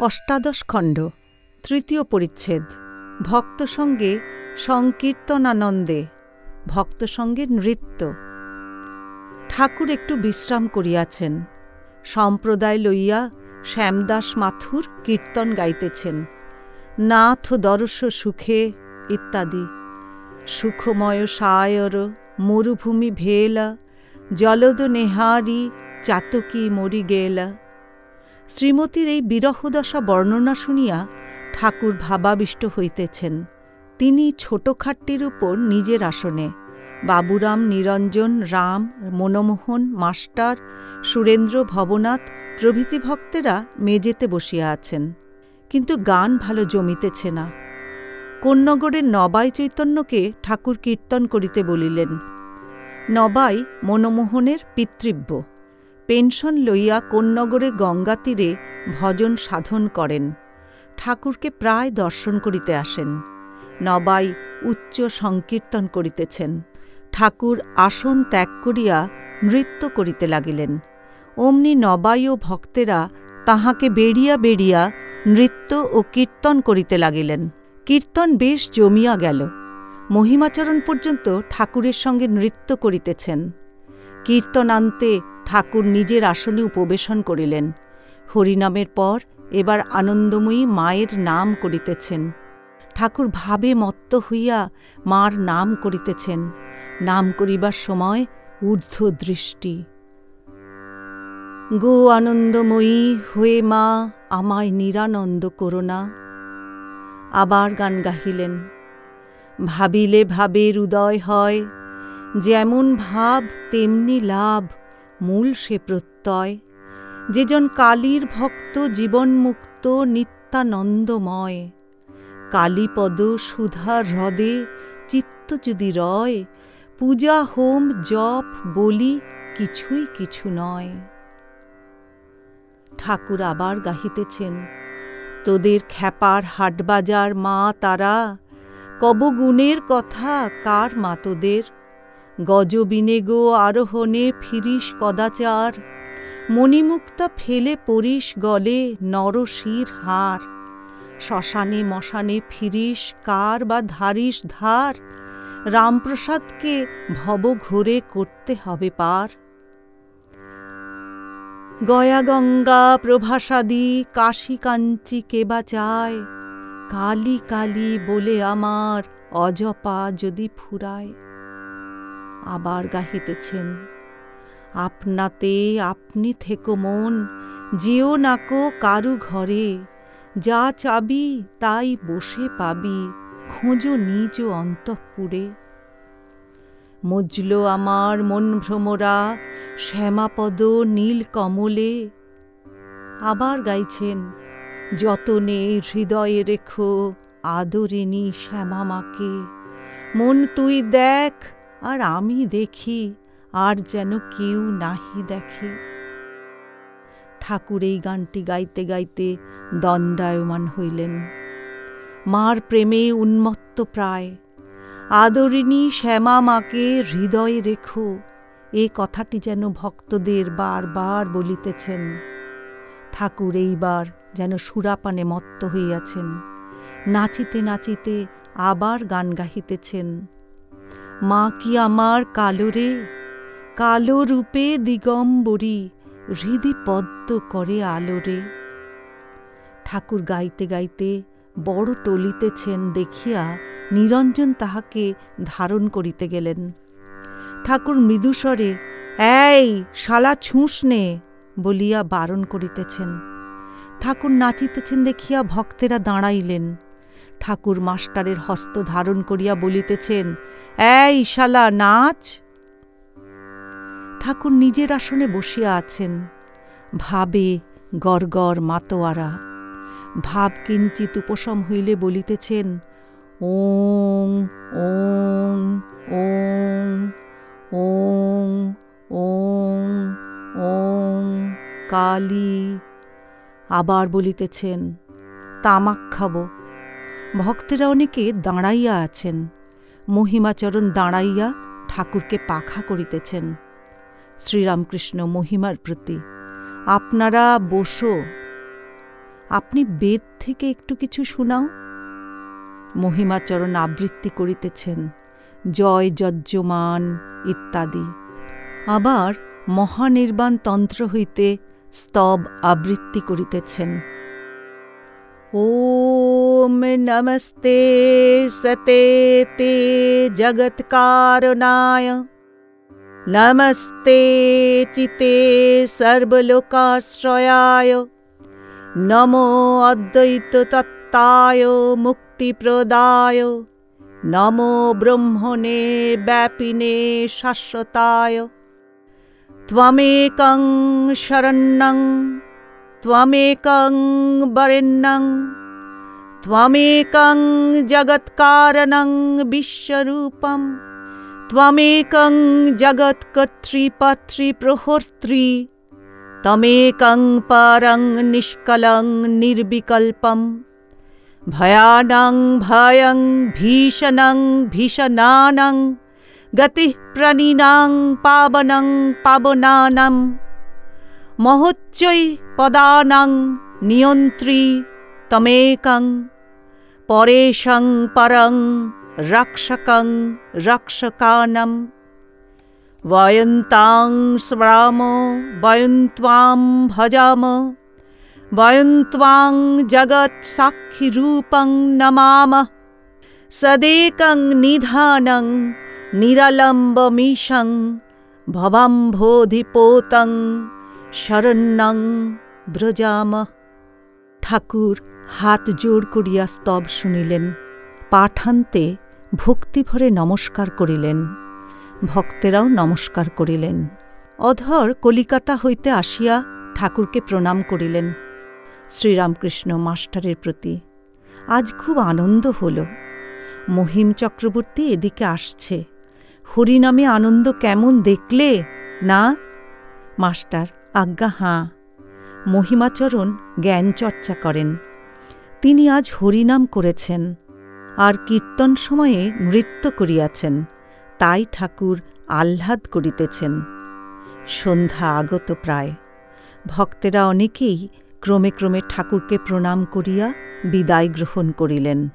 অষ্টাদশ খণ্ড, তৃতীয় পরিচ্ছেদ, ভক্ত সঙ্গে সংকীর্তনানন্দে, ভক্ত সঙ্গে নৃত্য। ঠাকুর একটু বিশ্রাম করিয়াছেন। সম্প্রদায় লইয়া শ্যামদাস মাথুর কীর্তন গাইতেছেন। নাথ দর্শ সুখে, ইত্যাদি। সুখময় সায়র, মরুভূমি ভেলা, জলদ নেহারি, চাতকি মরি গেলা শ্রীমতীর এই বিরহদশা বর্ণনা শুনিয়া ঠাকুর ভাবাবিষ্ট হইতেছেন। তিনি ছোটখাট্টির উপর নিজের আসনে। বাবুরাম, নিরঞ্জন, রাম, মনমোহন, মাস্টার, সুরেন্দ্র, ভবনাথ প্রভৃতি ভক্তেরা মেজেতে বসিয়া আছেন। কিন্তু গান ভালো জমিতেছে না। কোন্নগরের নবাই চৈতন্যকে ঠাকুর কীর্তন করিতে বলিলেন। নবাই মনমোহনের পিতৃব্য। পেনশন লইয়া কোন্নগরে গঙ্গা তীরে ভজন সাধন করেন। ঠাকুরকে প্রায় দর্শন করিতে আসেন। নবাই উচ্চ সংকীর্তন করিতেছেন। ঠাকুর আসন ত্যাগ করিয়া নৃত্য করিতে লাগিলেন। অমনি নবাই ও ভক্তেরা তাহাকে বেড়িয়া বেড়িয়া নৃত্য ও কীর্তন করিতে লাগিলেন। কীর্তন বেশ জমিয়া গেল। মহিমাচরণ পর্যন্ত ঠাকুরের সঙ্গে নৃত্য করিতেছেন। কীর্তনান্তে ঠাকুর নিজের আসনে উপবেশন করিলেন। হরিনামের পর এবার আনন্দময়ী মায়ের নাম করিতেছেন। ঠাকুর ভাবে মত্ত হইয়া মার নাম করিতেছেন। নাম করিবার সময় ঊর্ধ্ব দৃষ্টি গো আনন্দময়ী হয়ে মা, আমায় নিরানন্দ করো না। আবার গান গাহিলেন। ভাবিলে ভাবের উদয় হয় যেমন ভাব, তেমনি লাভ, মূল সে প্রত্যয়। যেজন কালীর ভক্ত জীবনমুক্ত, নিত্যানন্দময়। কালীপদ সুধা হ্রদে চিত্ত যদি রয়, পূজা, হোম, জপ, বলি কিছুই কিছু নয়। ঠাকুর আবার গাহিতেছেন, তোদের খ্যাপার হাটবাজার মা তারা, কবগুণের কথা কার মা তোদের? গজবিনে গো আরোহণে ফিরিস কদাচার, মণিমুক্তা ফেলে পরিস গলে নরশির হার। শ্মশানে মশানে ফিরিস, কার বা ধারিস ধার? রামপ্রসাদকে ভব ঘোরে করতে হবে পার। গয়া গঙ্গা প্রভাসাদি কাশী কাঞ্চি কে বা চায়? কালি কালি বলে আমার অজপা যদি ফুরায়। আবার গাহিতেছেন। আপনাতে আপনি থেকো মন, যেও নাকো কারু ঘরে। যা চাবি তাই বসে পাবি, খোঁজো নিজ অন্তঃপুরে। মজল আমার মন ভ্রমরা, শ্যামাপদ নীল কমলে। আবার গাইছেন, যতনে হৃদয়ে রেখো আদরিনী শ্যামা মাকে মন তুই দেখ আর আমি দেখি আর যেন কেউ নাহি দেখে। ঠাকুর এই গানটি গাইতে গাইতে দণ্ডায়মান হইলেন। মার প্রেমে উন্মত্ত প্রায়। আদরিণী শ্যামা মাকে হৃদয়ে রেখো, এ কথাটি যেন ভক্তদের বারবার বলিতেছেন। ঠাকুর এইবার যেন সুরাপানে মত্ত হইয়াছেন। নাচিতে নাচিতে আবার গান গাহিতেছেন। মা কি আমার কালো রে? কালো রূপে দিগম্বরী হৃদি পদ্ম করে আলোরে ঠাকুর গাইতে গাইতে বড় টলিতেছেন দেখিয়া নিরঞ্জন তাহাকে ধারণ করিতে গেলেন। ঠাকুর মৃদুস্বরে, এই, শালা ছুঁস নে! বলিয়া বারণ করিতেছেন। ঠাকুর নাচিতেছেন দেখিয়া ভক্তেরা দাঁড়াইলেন। ঠাকুর মাস্টারের হস্ত ধারণ করিয়া বলিতেছেন, এই শালা, নাচ! ঠাকুর নিজের আসনে বসিয়া আছেন। ভাবে গড়গড় মাতোয়ারা। ভাব কিঞ্চিত উপশম হইলে বলিতেছেন, ওং ওং ওং ওং ওং ওং, কালী। আবার বলিতেছেন, তামাক খাব। ভক্তেরা অনেকে দাঁড়াইয়া আছেন। মহিমাচরণ দাঁড়াইয়া ঠাকুরকে পাখা করিতেছেন। শ্রীরামকৃষ্ণ মহিমার প্রতি, আপনারা বসো। আপনি বেদ থেকে একটু কিছু শোনাও? মহিমাচরণ আবৃত্তি করিতেছেন, জয় যজ্জমান ইত্যাদি। আবার মহানির্বাণ তন্ত্র হইতে স্তব আবৃত্তি করিতেছেন। ॐ नमस्ते सते ते जगत्कारुणाय। नमस्ते चिते सर्वलोकाश्रयाय। नमो अद्वैततत्ताय मुक्तिप्रदाय। नमो ब्रह्मणे व्यापिने शाश्वताय। त्वमेकं शरणं त्वमेकं वरेण्यं त्वमेकं जगत्कारणं विश्वरूपं त्वमेकं जगत्कर्तृपत्रिप्रहोर्त्री तमेकं परं निष्कलं निर्विकल्पं भयानं भयं भीषणं भीषणानं गतिः प्रणिनां पावनं पावनानम्। महोच्चै पदानां नियन्त्री तमेकं परेशं परं रक्षकं रक्षकानं। वयन्तां स्मराम वयं त्वां भजाम वयं त्वां जगत्साक्षिरूपं नमामः। सदेकं निधानं निरलम्बमीशं भवम्भोधिपोतं শরণ্যং ব্রজাম। ঠাকুর হাত জোর করিয়া স্তব শুনিলেন, পাঠান্তে ভক্তিভরে নমস্কার করিলেন, ভক্তেরাও নমস্কার করিলেন। অধর কলিকাতা হইতে আসিয়া ঠাকুরকে প্রণাম করিলেন, শ্রীরামকৃষ্ণ মাস্টারের প্রতি। আজ খুব আনন্দ হল। মহিম চক্রবর্তী এদিকে আসছে। হরিনামে আনন্দ কেমন দেখলে না? মাস্টার আজ্ঞা, হাঁ। মহিমাচরণ জ্ঞান চর্চা করেন। তিনি আজ হরিনাম করেছেন আর কীর্তন সময়ে নৃত্য করিয়াছেন। তাই ঠাকুর আহ্লাদ করিতেছেন। সন্ধ্যা আগত প্রায়। ভক্তেরা অনেকেই ক্রমে ক্রমে ঠাকুরকে প্রণাম করিয়া বিদায় গ্রহণ করিলেন।